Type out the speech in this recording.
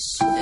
Yes.